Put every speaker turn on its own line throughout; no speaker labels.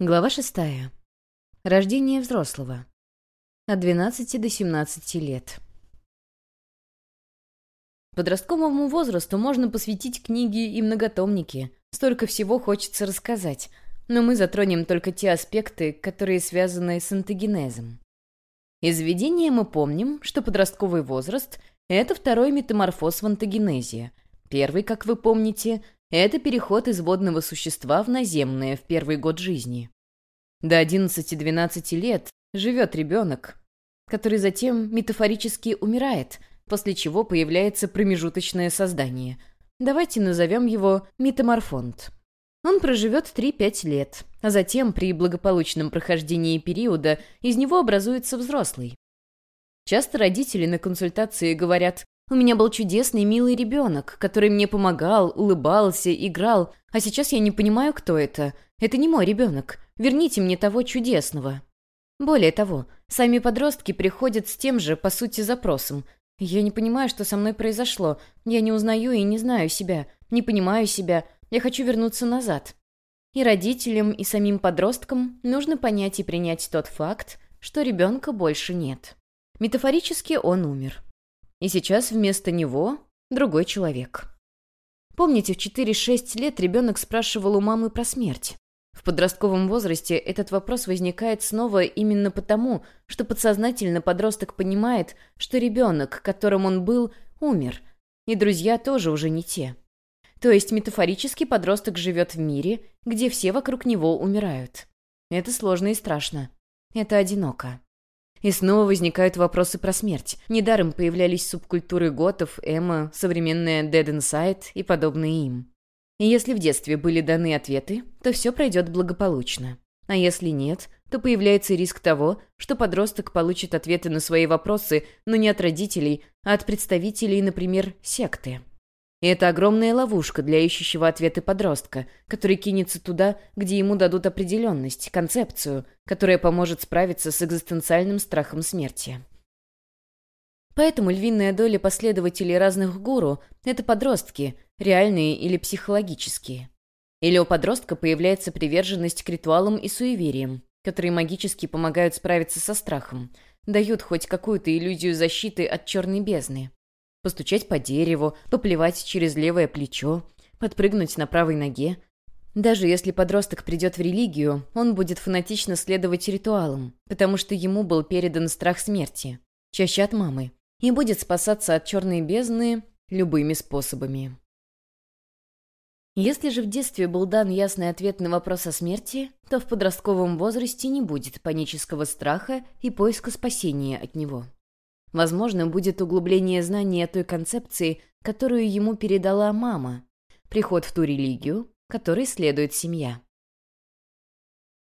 Глава шестая. Рождение взрослого. От 12 до 17 лет. Подростковому возрасту можно посвятить книги и многотомники. Столько всего хочется рассказать. Но мы затронем только те аспекты, которые связаны с антогенезом. Из введения мы помним, что подростковый возраст — это второй метаморфоз в антогенезе. Первый, как вы помните, это переход из водного существа в наземное в первый год жизни. До 11-12 лет живет ребенок, который затем метафорически умирает, после чего появляется промежуточное создание. Давайте назовем его метаморфонт. Он проживет 3-5 лет, а затем при благополучном прохождении периода из него образуется взрослый. Часто родители на консультации говорят у меня был чудесный, милый ребенок, который мне помогал, улыбался, играл, а сейчас я не понимаю, кто это. Это не мой ребенок. Верните мне того чудесного. Более того, сами подростки приходят с тем же, по сути, запросом. Я не понимаю, что со мной произошло. Я не узнаю и не знаю себя. Не понимаю себя. Я хочу вернуться назад. И родителям, и самим подросткам нужно понять и принять тот факт, что ребенка больше нет. Метафорически он умер. И сейчас вместо него другой человек. Помните, в 4-6 лет ребенок спрашивал у мамы про смерть? В подростковом возрасте этот вопрос возникает снова именно потому, что подсознательно подросток понимает, что ребенок, которым он был, умер, и друзья тоже уже не те. То есть метафорически подросток живет в мире, где все вокруг него умирают. Это сложно и страшно. Это одиноко. И снова возникают вопросы про смерть. Недаром появлялись субкультуры готов, эмо, современная Dead Inside и подобные им. И если в детстве были даны ответы, то все пройдет благополучно. А если нет, то появляется риск того, что подросток получит ответы на свои вопросы, но не от родителей, а от представителей, например, секты. И это огромная ловушка для ищущего ответы подростка, который кинется туда, где ему дадут определенность, концепцию, которая поможет справиться с экзистенциальным страхом смерти. Поэтому львиная доля последователей разных гуру — это подростки, реальные или психологические. Или у подростка появляется приверженность к ритуалам и суевериям, которые магически помогают справиться со страхом, дают хоть какую-то иллюзию защиты от черной бездны постучать по дереву, поплевать через левое плечо, подпрыгнуть на правой ноге. Даже если подросток придет в религию, он будет фанатично следовать ритуалам, потому что ему был передан страх смерти, чаще от мамы, и будет спасаться от черной бездны любыми способами. Если же в детстве был дан ясный ответ на вопрос о смерти, то в подростковом возрасте не будет панического страха и поиска спасения от него. Возможно, будет углубление знания той концепции, которую ему передала мама, приход в ту религию, которой следует семья.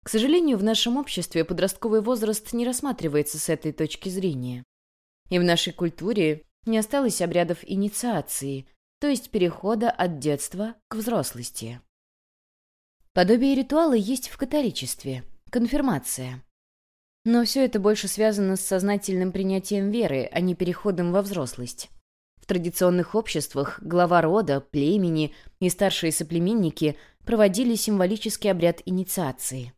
К сожалению, в нашем обществе подростковый возраст не рассматривается с этой точки зрения. И в нашей культуре не осталось обрядов инициации, то есть перехода от детства к взрослости. Подобие ритуала есть в католичестве – конфирмация. Но все это больше связано с сознательным принятием веры, а не переходом во взрослость. В традиционных обществах глава рода, племени и старшие соплеменники проводили символический обряд инициации.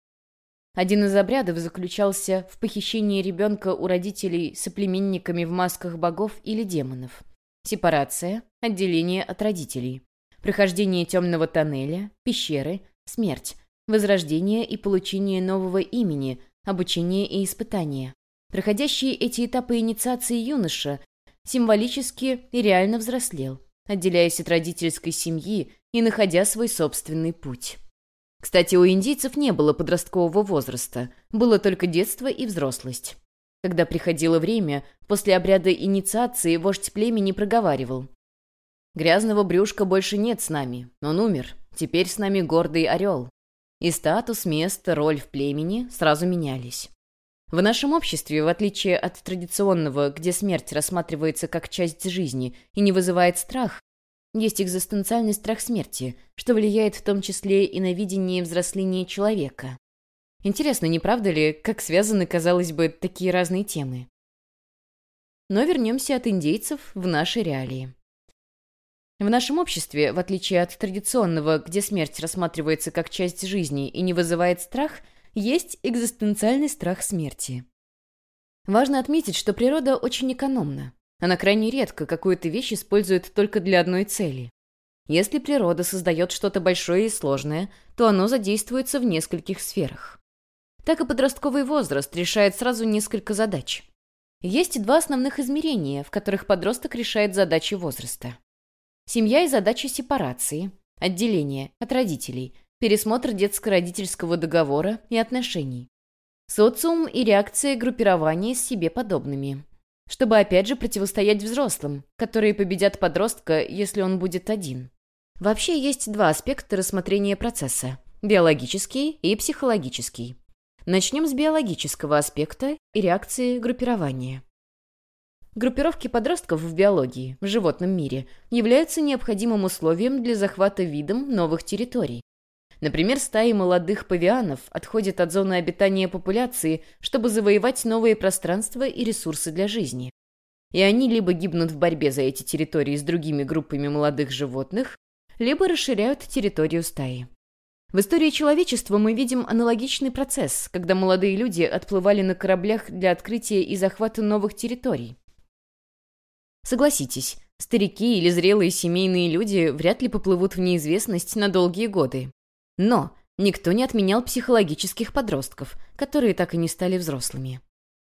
Один из обрядов заключался в похищении ребенка у родителей соплеменниками в масках богов или демонов. Сепарация, отделение от родителей, прохождение темного тоннеля, пещеры, смерть, возрождение и получение нового имени – обучение и испытания. Проходящие эти этапы инициации юноша символически и реально взрослел, отделяясь от родительской семьи и находя свой собственный путь. Кстати, у индийцев не было подросткового возраста, было только детство и взрослость. Когда приходило время, после обряда инициации вождь племени проговаривал. «Грязного брюшка больше нет с нами, он умер, теперь с нами гордый орел. И статус, место, роль в племени сразу менялись. В нашем обществе, в отличие от традиционного, где смерть рассматривается как часть жизни и не вызывает страх, есть экзистенциальный страх смерти, что влияет в том числе и на видение взросления человека. Интересно, не правда ли, как связаны, казалось бы, такие разные темы? Но вернемся от индейцев в наши реалии. В нашем обществе, в отличие от традиционного, где смерть рассматривается как часть жизни и не вызывает страх, есть экзистенциальный страх смерти. Важно отметить, что природа очень экономна. Она крайне редко какую-то вещь использует только для одной цели. Если природа создает что-то большое и сложное, то оно задействуется в нескольких сферах. Так и подростковый возраст решает сразу несколько задач. Есть два основных измерения, в которых подросток решает задачи возраста. Семья и задача сепарации, отделение от родителей, пересмотр детско-родительского договора и отношений. Социум и реакция группирования с себе подобными. Чтобы опять же противостоять взрослым, которые победят подростка, если он будет один. Вообще есть два аспекта рассмотрения процесса – биологический и психологический. Начнем с биологического аспекта и реакции группирования. Группировки подростков в биологии, в животном мире, являются необходимым условием для захвата видом новых территорий. Например, стаи молодых павианов отходят от зоны обитания популяции, чтобы завоевать новые пространства и ресурсы для жизни. И они либо гибнут в борьбе за эти территории с другими группами молодых животных, либо расширяют территорию стаи. В истории человечества мы видим аналогичный процесс, когда молодые люди отплывали на кораблях для открытия и захвата новых территорий. Согласитесь, старики или зрелые семейные люди вряд ли поплывут в неизвестность на долгие годы. Но никто не отменял психологических подростков, которые так и не стали взрослыми.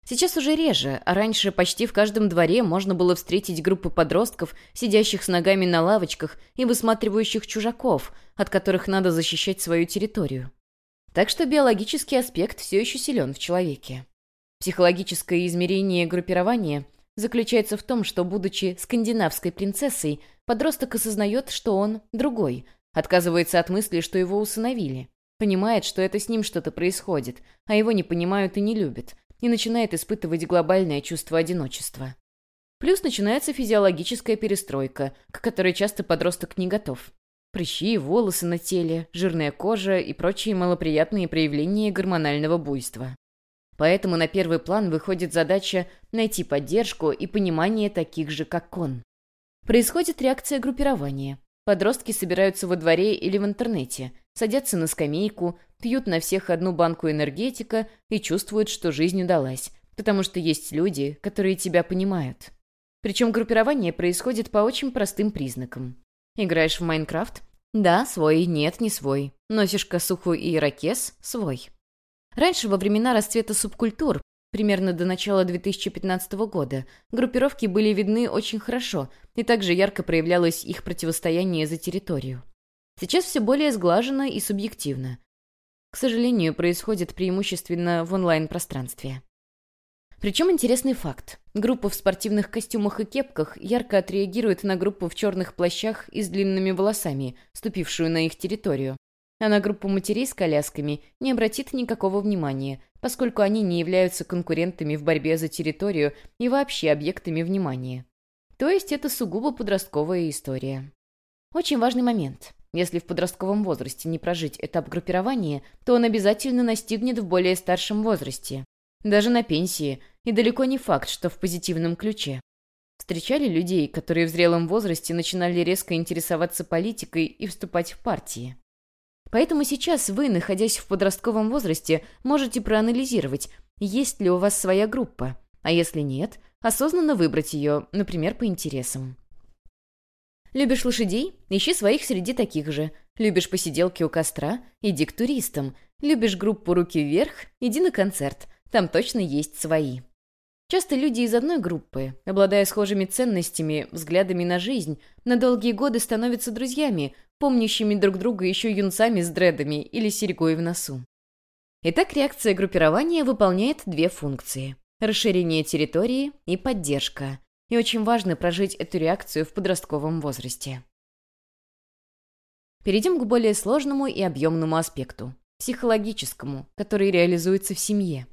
Сейчас уже реже, а раньше почти в каждом дворе можно было встретить группы подростков, сидящих с ногами на лавочках и высматривающих чужаков, от которых надо защищать свою территорию. Так что биологический аспект все еще силен в человеке. Психологическое измерение группирования заключается в том, что, будучи скандинавской принцессой, подросток осознает, что он другой, отказывается от мысли, что его усыновили, понимает, что это с ним что-то происходит, а его не понимают и не любят, и начинает испытывать глобальное чувство одиночества. Плюс начинается физиологическая перестройка, к которой часто подросток не готов. Прыщи, волосы на теле, жирная кожа и прочие малоприятные проявления гормонального буйства. Поэтому на первый план выходит задача найти поддержку и понимание таких же, как он. Происходит реакция группирования. Подростки собираются во дворе или в интернете, садятся на скамейку, пьют на всех одну банку энергетика и чувствуют, что жизнь удалась, потому что есть люди, которые тебя понимают. Причем группирование происходит по очень простым признакам. Играешь в Майнкрафт? Да, свой, нет, не свой. Носишь косуху и ирокез? Свой. Раньше, во времена расцвета субкультур, примерно до начала 2015 года, группировки были видны очень хорошо, и также ярко проявлялось их противостояние за территорию. Сейчас все более сглажено и субъективно. К сожалению, происходит преимущественно в онлайн-пространстве. Причем интересный факт. Группа в спортивных костюмах и кепках ярко отреагирует на группу в черных плащах и с длинными волосами, ступившую на их территорию, а на группу матерей с колясками не обратит никакого внимания, поскольку они не являются конкурентами в борьбе за территорию и вообще объектами внимания. То есть это сугубо подростковая история. Очень важный момент. Если в подростковом возрасте не прожить этап группирования, то он обязательно настигнет в более старшем возрасте. Даже на пенсии, и далеко не факт, что в позитивном ключе. Встречали людей, которые в зрелом возрасте начинали резко интересоваться политикой и вступать в партии. Поэтому сейчас вы, находясь в подростковом возрасте, можете проанализировать, есть ли у вас своя группа, а если нет, осознанно выбрать ее, например, по интересам. Любишь лошадей? Ищи своих среди таких же. Любишь посиделки у костра? Иди к туристам. Любишь группу «Руки вверх»? Иди на концерт. Там точно есть свои. Часто люди из одной группы, обладая схожими ценностями, взглядами на жизнь, на долгие годы становятся друзьями, помнящими друг друга еще юнцами с дредами или серьгой в носу. Итак, реакция группирования выполняет две функции – расширение территории и поддержка. И очень важно прожить эту реакцию в подростковом возрасте. Перейдем к более сложному и объемному аспекту – психологическому, который реализуется в семье.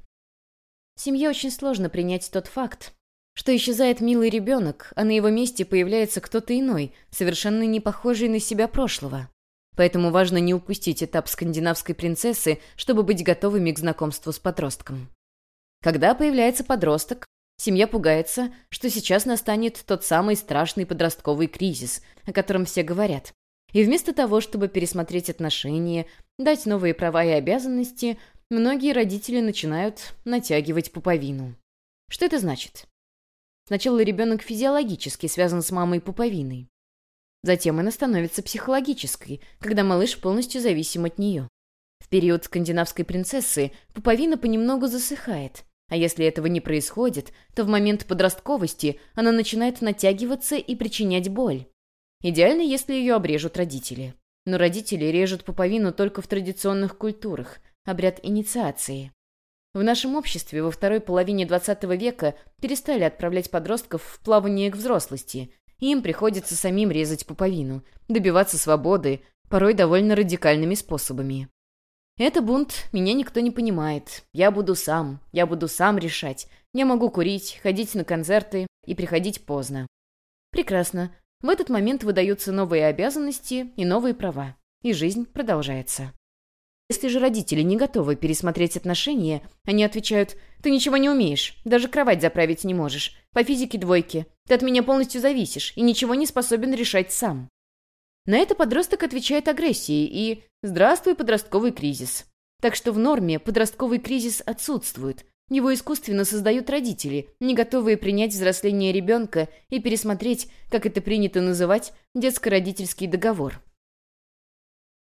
Семье очень сложно принять тот факт, что исчезает милый ребенок, а на его месте появляется кто-то иной, совершенно не похожий на себя прошлого. Поэтому важно не упустить этап скандинавской принцессы, чтобы быть готовыми к знакомству с подростком. Когда появляется подросток, семья пугается, что сейчас настанет тот самый страшный подростковый кризис, о котором все говорят. И вместо того, чтобы пересмотреть отношения, дать новые права и обязанности, многие родители начинают натягивать пуповину. Что это значит? Сначала ребенок физиологически связан с мамой пуповиной. Затем она становится психологической, когда малыш полностью зависим от нее. В период скандинавской принцессы пуповина понемногу засыхает, а если этого не происходит, то в момент подростковости она начинает натягиваться и причинять боль. Идеально, если ее обрежут родители. Но родители режут пуповину только в традиционных культурах, обряд инициации. В нашем обществе во второй половине XX века перестали отправлять подростков в плавание к взрослости, им приходится самим резать пуповину, добиваться свободы, порой довольно радикальными способами. Это бунт, меня никто не понимает. Я буду сам, я буду сам решать. Я могу курить, ходить на концерты и приходить поздно. Прекрасно. В этот момент выдаются новые обязанности и новые права. И жизнь продолжается. Если же родители не готовы пересмотреть отношения, они отвечают «Ты ничего не умеешь, даже кровать заправить не можешь, по физике двойки, ты от меня полностью зависишь и ничего не способен решать сам». На это подросток отвечает агрессией и «Здравствуй, подростковый кризис». Так что в норме подростковый кризис отсутствует. Его искусственно создают родители, не готовые принять взросление ребенка и пересмотреть, как это принято называть, детско-родительский договор.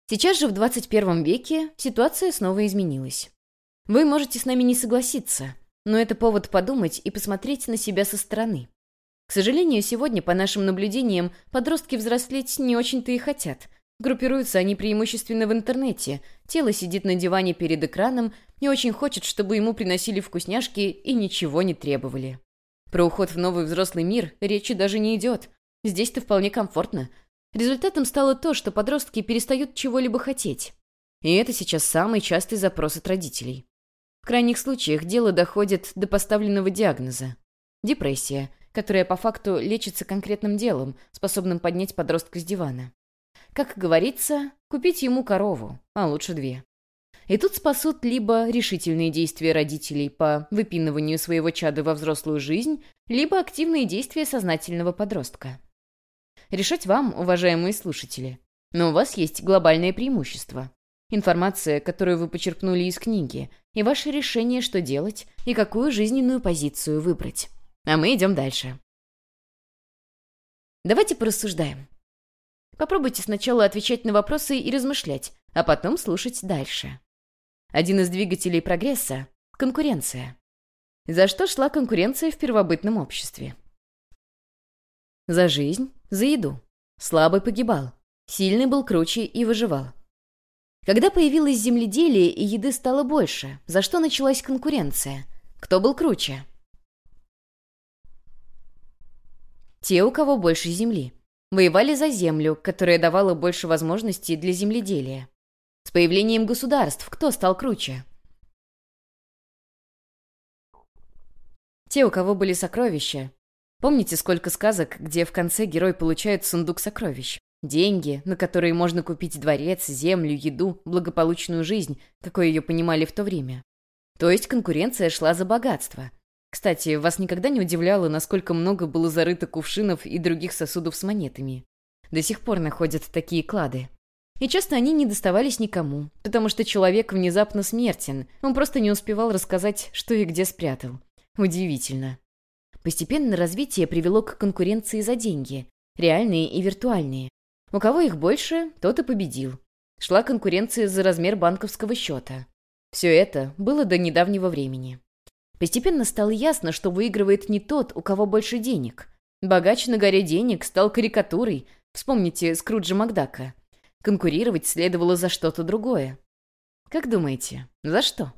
Сейчас же в 21 веке ситуация снова изменилась. Вы можете с нами не согласиться, но это повод подумать и посмотреть на себя со стороны. К сожалению, сегодня, по нашим наблюдениям, подростки взрослеть не очень-то и хотят. Группируются они преимущественно в интернете. Тело сидит на диване перед экраном и очень хочет, чтобы ему приносили вкусняшки и ничего не требовали. Про уход в новый взрослый мир речи даже не идет. Здесь-то вполне комфортно – Результатом стало то, что подростки перестают чего-либо хотеть. И это сейчас самый частый запрос от родителей. В крайних случаях дело доходит до поставленного диагноза. Депрессия, которая по факту лечится конкретным делом, способным поднять подростка с дивана. Как говорится, купить ему корову, а лучше две. И тут спасут либо решительные действия родителей по выпиныванию своего чада во взрослую жизнь, либо активные действия сознательного подростка. Решать вам, уважаемые слушатели. Но у вас есть глобальное преимущество. Информация, которую вы почерпнули из книги, и ваше решение, что делать и какую жизненную позицию выбрать. А мы идем дальше. Давайте порассуждаем. Попробуйте сначала отвечать на вопросы и размышлять, а потом слушать дальше. Один из двигателей прогресса — конкуренция. За что шла конкуренция в первобытном обществе? За жизнь, за еду. Слабый погибал. Сильный был круче и выживал. Когда появилось земледелие и еды стало больше, за что началась конкуренция? Кто был круче? Те, у кого больше земли. Воевали за землю, которая давала больше возможностей для земледелия. С появлением государств кто стал круче? Те, у кого были сокровища, Помните, сколько сказок, где в конце герой получает сундук сокровищ? Деньги, на которые можно купить дворец, землю, еду, благополучную жизнь, какой ее понимали в то время. То есть конкуренция шла за богатство. Кстати, вас никогда не удивляло, насколько много было зарыто кувшинов и других сосудов с монетами? До сих пор находят такие клады. И часто они не доставались никому, потому что человек внезапно смертен, он просто не успевал рассказать, что и где спрятал. Удивительно. Постепенно развитие привело к конкуренции за деньги, реальные и виртуальные. У кого их больше, тот и победил. Шла конкуренция за размер банковского счета. Все это было до недавнего времени. Постепенно стало ясно, что выигрывает не тот, у кого больше денег. Богач на горе денег стал карикатурой, вспомните Скруджа Макдака. Конкурировать следовало за что-то другое. Как думаете, за что?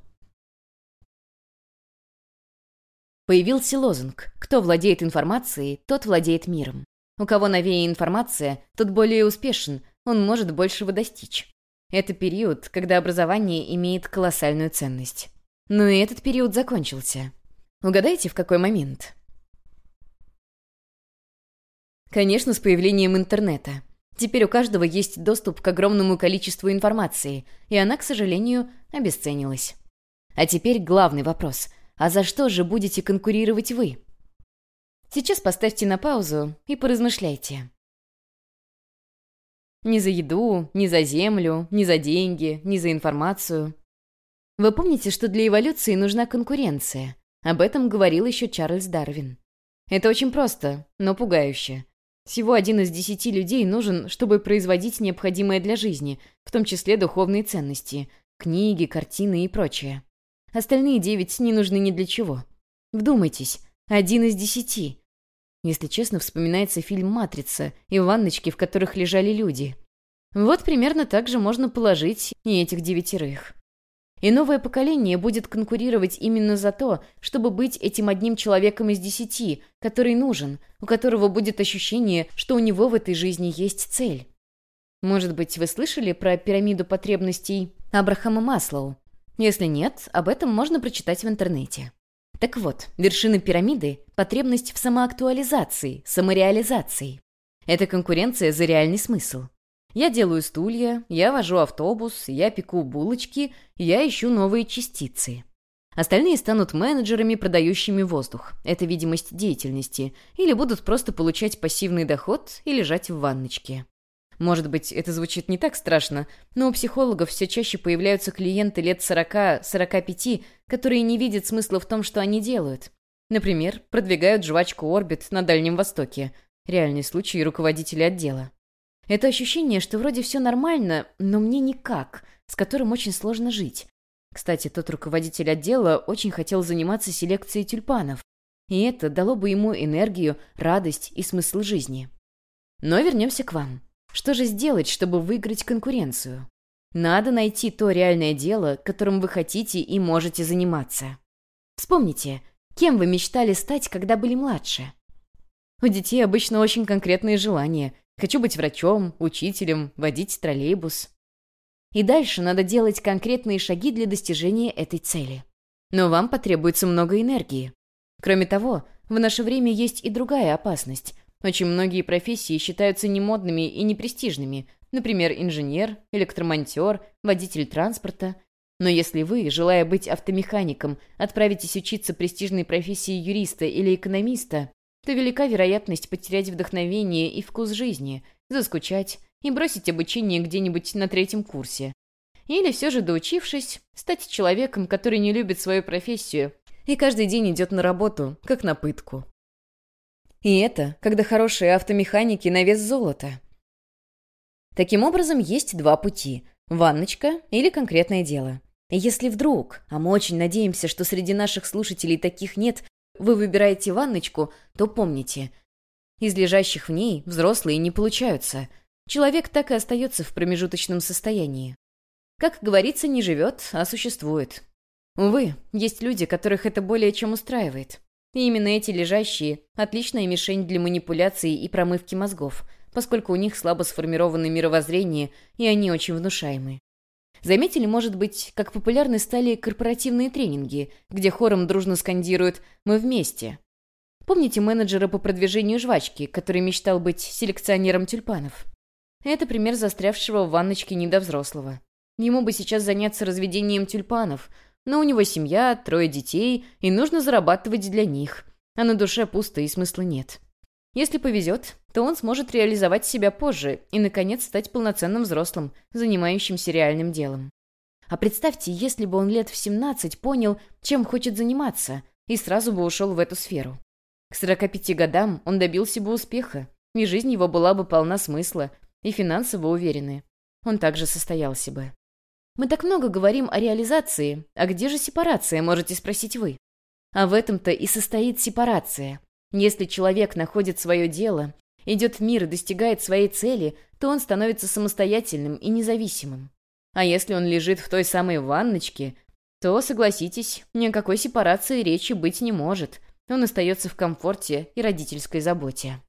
Появился лозунг «Кто владеет информацией, тот владеет миром». У кого новее информация, тот более успешен, он может большего достичь. Это период, когда образование имеет колоссальную ценность. Но и этот период закончился. Угадайте, в какой момент? Конечно, с появлением интернета. Теперь у каждого есть доступ к огромному количеству информации, и она, к сожалению, обесценилась. А теперь главный вопрос. А за что же будете конкурировать вы? Сейчас поставьте на паузу и поразмышляйте. Ни за еду, ни за землю, ни за деньги, ни за информацию. Вы помните, что для эволюции нужна конкуренция? Об этом говорил еще Чарльз Дарвин. Это очень просто, но пугающе. Всего один из десяти людей нужен, чтобы производить необходимое для жизни, в том числе духовные ценности, книги, картины и прочее. Остальные девять не нужны ни для чего. Вдумайтесь, один из десяти. Если честно, вспоминается фильм «Матрица» и ванночки, в которых лежали люди. Вот примерно так же можно положить и этих девятерых. И новое поколение будет конкурировать именно за то, чтобы быть этим одним человеком из десяти, который нужен, у которого будет ощущение, что у него в этой жизни есть цель. Может быть, вы слышали про пирамиду потребностей Абрахама Маслоу? Если нет, об этом можно прочитать в интернете. Так вот, вершина пирамиды – потребность в самоактуализации, самореализации. Это конкуренция за реальный смысл. Я делаю стулья, я вожу автобус, я пеку булочки, я ищу новые частицы. Остальные станут менеджерами, продающими воздух. Это видимость деятельности. Или будут просто получать пассивный доход и лежать в ванночке. Может быть, это звучит не так страшно, но у психологов все чаще появляются клиенты лет 40-45, которые не видят смысла в том, что они делают. Например, продвигают жвачку «Орбит» на Дальнем Востоке. Реальный случай руководителя отдела. Это ощущение, что вроде все нормально, но мне никак, с которым очень сложно жить. Кстати, тот руководитель отдела очень хотел заниматься селекцией тюльпанов, и это дало бы ему энергию, радость и смысл жизни. Но вернемся к вам. Что же сделать, чтобы выиграть конкуренцию? Надо найти то реальное дело, которым вы хотите и можете заниматься. Вспомните, кем вы мечтали стать, когда были младше? У детей обычно очень конкретные желания, Хочу быть врачом, учителем, водить троллейбус. И дальше надо делать конкретные шаги для достижения этой цели. Но вам потребуется много энергии. Кроме того, в наше время есть и другая опасность. Очень многие профессии считаются немодными и непрестижными, например, инженер, электромонтер, водитель транспорта. Но если вы, желая быть автомехаником, отправитесь учиться престижной профессии юриста или экономиста, то велика вероятность потерять вдохновение и вкус жизни, заскучать и бросить обучение где-нибудь на третьем курсе. Или все же, доучившись, стать человеком, который не любит свою профессию и каждый день идет на работу, как на пытку. И это, когда хорошие автомеханики на вес золота. Таким образом, есть два пути – ванночка или конкретное дело. Если вдруг, а мы очень надеемся, что среди наших слушателей таких нет, вы выбираете ванночку, то помните, из лежащих в ней взрослые не получаются. Человек так и остается в промежуточном состоянии. Как говорится, не живет, а существует. Увы, есть люди, которых это более чем устраивает. И именно эти лежащие – отличная мишень для манипуляции и промывки мозгов, поскольку у них слабо сформированы мировоззрение, и они очень внушаемы. Заметили, может быть, как популярны стали корпоративные тренинги, где хором дружно скандируют «Мы вместе». Помните менеджера по продвижению жвачки, который мечтал быть селекционером тюльпанов? Это пример застрявшего в ванночке недовзрослого. Ему бы сейчас заняться разведением тюльпанов, но у него семья, трое детей, и нужно зарабатывать для них, а на душе пусто и смысла нет. Если повезет, то он сможет реализовать себя позже и, наконец, стать полноценным взрослым, занимающимся реальным делом. А представьте, если бы он лет в 17 понял, чем хочет заниматься, и сразу бы ушел в эту сферу. К 45 годам он добился бы успеха, и жизнь его была бы полна смысла, и финансово уверены. Он также состоялся бы. Мы так много говорим о реализации, а где же сепарация, можете спросить вы? А в этом-то и состоит сепарация. Если человек находит свое дело, идет в мир и достигает своей цели, то он становится самостоятельным и независимым. А если он лежит в той самой ванночке, то, согласитесь, никакой сепарации речи быть не может. Он остается в комфорте и родительской заботе.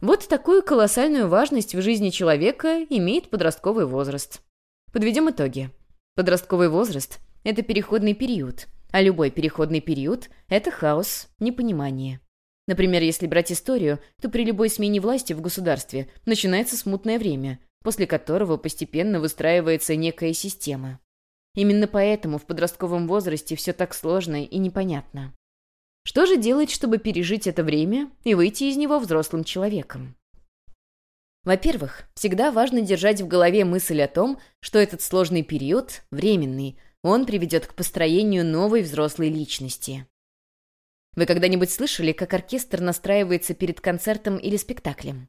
Вот такую колоссальную важность в жизни человека имеет подростковый возраст. Подведем итоги. Подростковый возраст – это переходный период – а любой переходный период — это хаос, непонимание. Например, если брать историю, то при любой смене власти в государстве начинается смутное время, после которого постепенно выстраивается некая система. Именно поэтому в подростковом возрасте все так сложно и непонятно. Что же делать, чтобы пережить это время и выйти из него взрослым человеком? Во-первых, всегда важно держать в голове мысль о том, что этот сложный период временный, он приведет к построению новой взрослой личности. Вы когда-нибудь слышали, как оркестр настраивается перед концертом или спектаклем?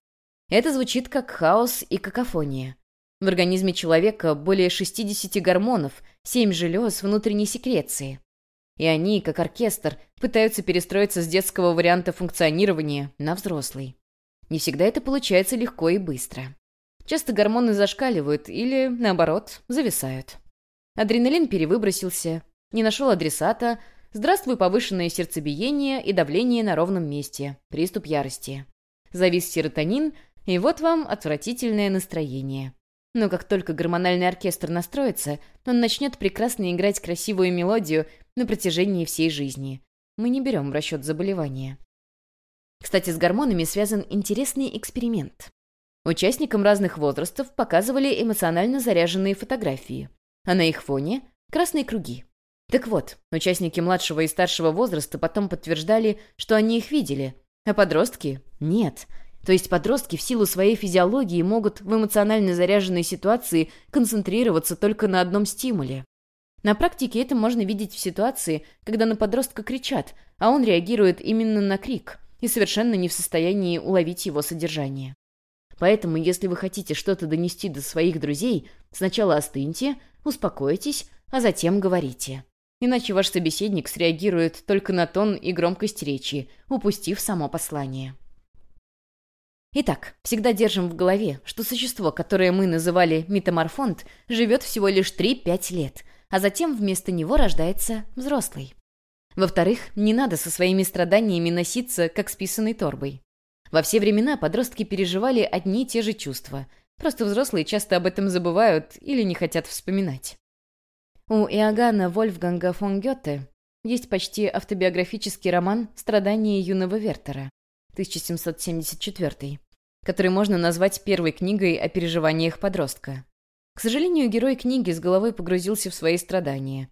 Это звучит как хаос и какофония. В организме человека более 60 гормонов, 7 желез внутренней секреции. И они, как оркестр, пытаются перестроиться с детского варианта функционирования на взрослый. Не всегда это получается легко и быстро. Часто гормоны зашкаливают или, наоборот, зависают. Адреналин перевыбросился, не нашел адресата, здравствуй повышенное сердцебиение и давление на ровном месте, приступ ярости. Завис серотонин, и вот вам отвратительное настроение. Но как только гормональный оркестр настроится, он начнет прекрасно играть красивую мелодию на протяжении всей жизни. Мы не берем в расчет заболевания. Кстати, с гормонами связан интересный эксперимент. Участникам разных возрастов показывали эмоционально заряженные фотографии, а на их фоне — красные круги. Так вот, участники младшего и старшего возраста потом подтверждали, что они их видели, а подростки — нет. То есть подростки в силу своей физиологии могут в эмоционально заряженной ситуации концентрироваться только на одном стимуле. На практике это можно видеть в ситуации, когда на подростка кричат, а он реагирует именно на крик и совершенно не в состоянии уловить его содержание. Поэтому, если вы хотите что-то донести до своих друзей, сначала остыньте, успокойтесь, а затем говорите. Иначе ваш собеседник среагирует только на тон и громкость речи, упустив само послание. Итак, всегда держим в голове, что существо, которое мы называли метаморфонт, живет всего лишь 3-5 лет, а затем вместо него рождается взрослый. Во-вторых, не надо со своими страданиями носиться, как с писаной торбой. Во все времена подростки переживали одни и те же чувства. Просто взрослые часто об этом забывают или не хотят вспоминать. У Иоганна Вольфганга фон Гёте есть почти автобиографический роман «Страдания юного Вертера» 1774, который можно назвать первой книгой о переживаниях подростка. К сожалению, герой книги с головой погрузился в свои страдания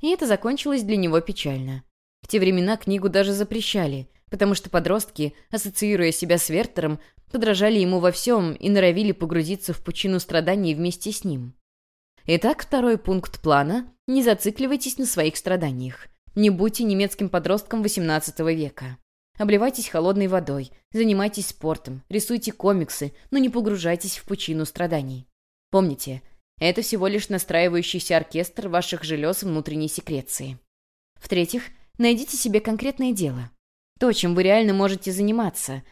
и это закончилось для него печально. В те времена книгу даже запрещали, потому что подростки, ассоциируя себя с Вертером, подражали ему во всем и норовили погрузиться в пучину страданий вместе с ним. Итак, второй пункт плана – не зацикливайтесь на своих страданиях. Не будьте немецким подростком XVIII века. Обливайтесь холодной водой, занимайтесь спортом, рисуйте комиксы, но не погружайтесь в пучину страданий. Помните, это всего лишь настраивающийся оркестр ваших желез внутренней секреции. В-третьих, найдите себе конкретное дело. То, чем вы реально можете заниматься.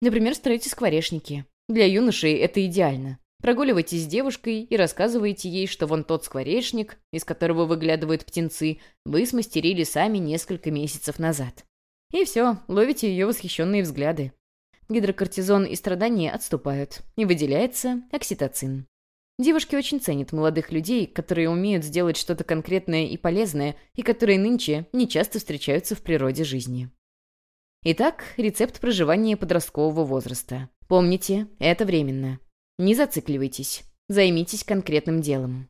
Например, строите скворечники. Для юношей это идеально. Прогуливайтесь с девушкой и рассказываете ей, что вон тот скворечник, из которого выглядывают птенцы, вы смастерили сами несколько месяцев назад. И все, ловите ее восхищенные взгляды. Гидрокортизон и страдания отступают, и выделяется окситоцин. Девушки очень ценят молодых людей, которые умеют сделать что-то конкретное и полезное, и которые нынче не часто встречаются в природе жизни. Итак, рецепт проживания подросткового возраста. Помните, это временно. Не зацикливайтесь. Займитесь конкретным делом.